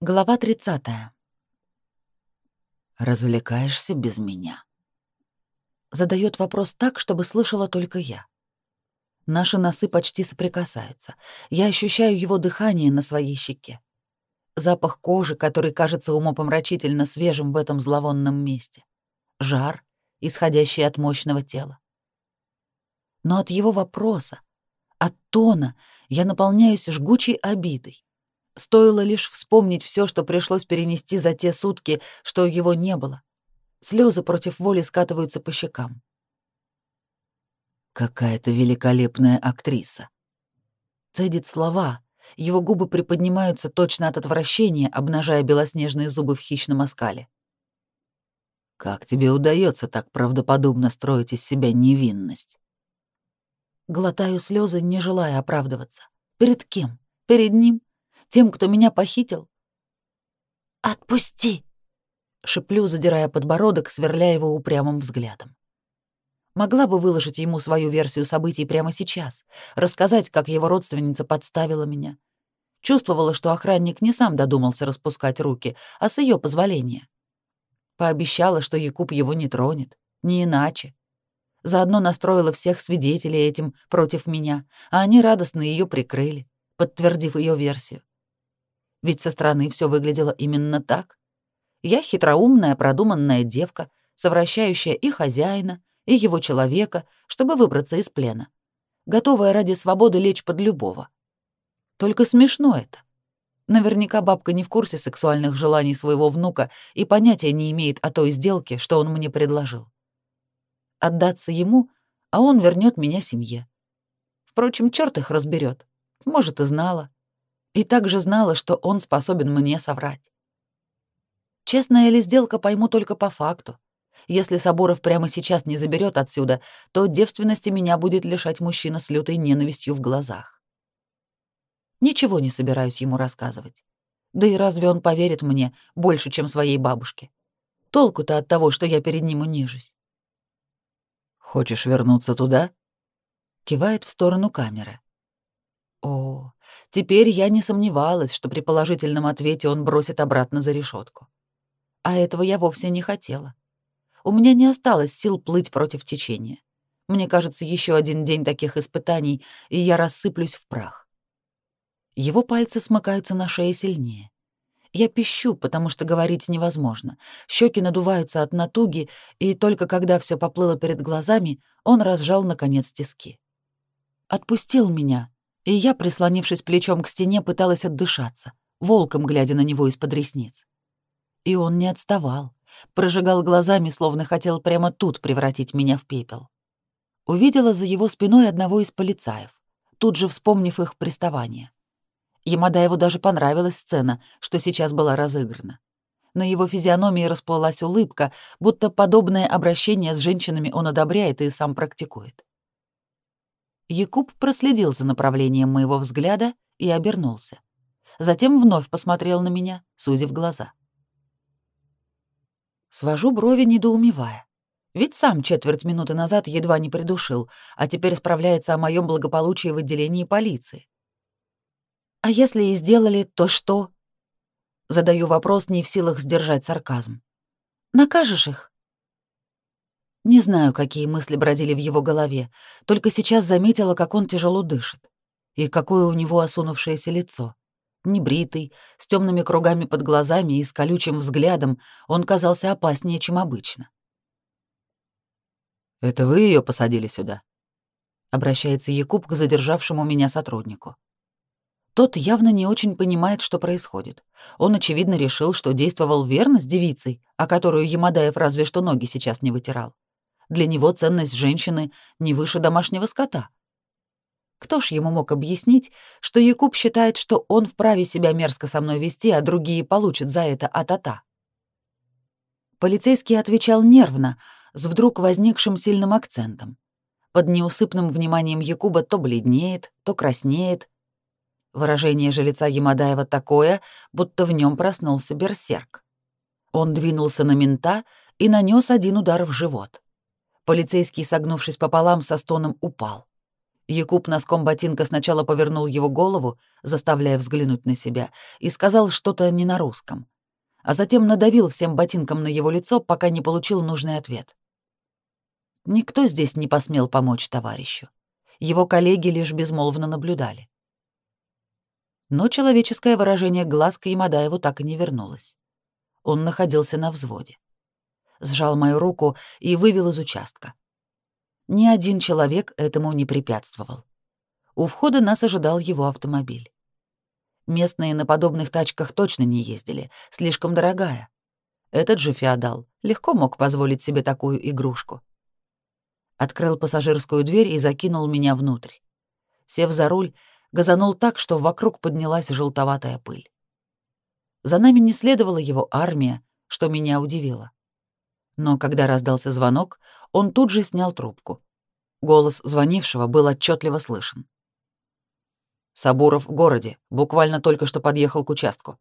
Глава 30. Развлекаешься без меня. Задает вопрос так, чтобы слышала только я. Наши носы почти соприкасаются. Я ощущаю его дыхание на своей щеке. Запах кожи, который кажется умопомрачительно свежим в этом зловонном месте. Жар, исходящий от мощного тела. Но от его вопроса, от тона я наполняюсь жгучей обидой. Стоило лишь вспомнить все, что пришлось перенести за те сутки, что его не было. Слезы против воли скатываются по щекам. «Какая-то великолепная актриса!» Цедит слова, его губы приподнимаются точно от отвращения, обнажая белоснежные зубы в хищном оскале. «Как тебе удается так правдоподобно строить из себя невинность?» Глотаю слезы, не желая оправдываться. «Перед кем? Перед ним? тем, кто меня похитил. «Отпусти!» — шеплю, задирая подбородок, сверляя его упрямым взглядом. Могла бы выложить ему свою версию событий прямо сейчас, рассказать, как его родственница подставила меня. Чувствовала, что охранник не сам додумался распускать руки, а с ее позволения. Пообещала, что Якуб его не тронет, не иначе. Заодно настроила всех свидетелей этим против меня, а они радостно ее прикрыли, подтвердив ее версию. Ведь со стороны все выглядело именно так. Я хитроумная, продуманная девка, совращающая и хозяина, и его человека, чтобы выбраться из плена, готовая ради свободы лечь под любого. Только смешно это. Наверняка бабка не в курсе сексуальных желаний своего внука и понятия не имеет о той сделке, что он мне предложил. Отдаться ему, а он вернет меня семье. Впрочем, черт их разберет. Может, и знала и также знала, что он способен мне соврать. Честная ли сделка, пойму только по факту. Если Соборов прямо сейчас не заберет отсюда, то девственности меня будет лишать мужчина с лютой ненавистью в глазах. Ничего не собираюсь ему рассказывать. Да и разве он поверит мне больше, чем своей бабушке? Толку-то от того, что я перед ним унижусь. «Хочешь вернуться туда?» Кивает в сторону камеры. О, теперь я не сомневалась, что при положительном ответе он бросит обратно за решетку. А этого я вовсе не хотела. У меня не осталось сил плыть против течения. Мне кажется, еще один день таких испытаний, и я рассыплюсь в прах. Его пальцы смыкаются на шее сильнее. Я пищу, потому что говорить невозможно. Щеки надуваются от натуги, и только когда все поплыло перед глазами, он разжал наконец тиски. Отпустил меня, и я, прислонившись плечом к стене, пыталась отдышаться, волком глядя на него из-под ресниц. И он не отставал, прожигал глазами, словно хотел прямо тут превратить меня в пепел. Увидела за его спиной одного из полицаев, тут же вспомнив их приставание. Ямадаеву даже понравилась сцена, что сейчас была разыграна. На его физиономии расплылась улыбка, будто подобное обращение с женщинами он одобряет и сам практикует. Якуб проследил за направлением моего взгляда и обернулся. Затем вновь посмотрел на меня, сузив глаза. Свожу брови, недоумевая. Ведь сам четверть минуты назад едва не придушил, а теперь справляется о моем благополучии в отделении полиции. А если и сделали, то что? Задаю вопрос, не в силах сдержать сарказм. Накажешь их? Не знаю, какие мысли бродили в его голове, только сейчас заметила, как он тяжело дышит. И какое у него осунувшееся лицо. Небритый, с темными кругами под глазами и с колючим взглядом он казался опаснее, чем обычно. «Это вы ее посадили сюда?» — обращается Якуб к задержавшему меня сотруднику. Тот явно не очень понимает, что происходит. Он, очевидно, решил, что действовал верно с девицей, о которую Ямадаев разве что ноги сейчас не вытирал. Для него ценность женщины не выше домашнего скота. Кто ж ему мог объяснить, что Якуб считает, что он вправе себя мерзко со мной вести, а другие получат за это атата? Полицейский отвечал нервно, с вдруг возникшим сильным акцентом. Под неусыпным вниманием Якуба то бледнеет, то краснеет. Выражение же лица Ямадаева такое, будто в нем проснулся берсерк. Он двинулся на мента и нанес один удар в живот. Полицейский, согнувшись пополам, со стоном упал. Якуб носком ботинка сначала повернул его голову, заставляя взглянуть на себя, и сказал что-то не на русском. А затем надавил всем ботинком на его лицо, пока не получил нужный ответ. Никто здесь не посмел помочь товарищу. Его коллеги лишь безмолвно наблюдали. Но человеческое выражение глаз к Ямадаеву так и не вернулось. Он находился на взводе сжал мою руку и вывел из участка. Ни один человек этому не препятствовал. У входа нас ожидал его автомобиль. Местные на подобных тачках точно не ездили, слишком дорогая. Этот же феодал легко мог позволить себе такую игрушку. Открыл пассажирскую дверь и закинул меня внутрь. Сев за руль, газанул так, что вокруг поднялась желтоватая пыль. За нами не следовала его армия, что меня удивило. Но когда раздался звонок, он тут же снял трубку. Голос звонившего был отчетливо слышен. «Сабуров в городе, буквально только что подъехал к участку.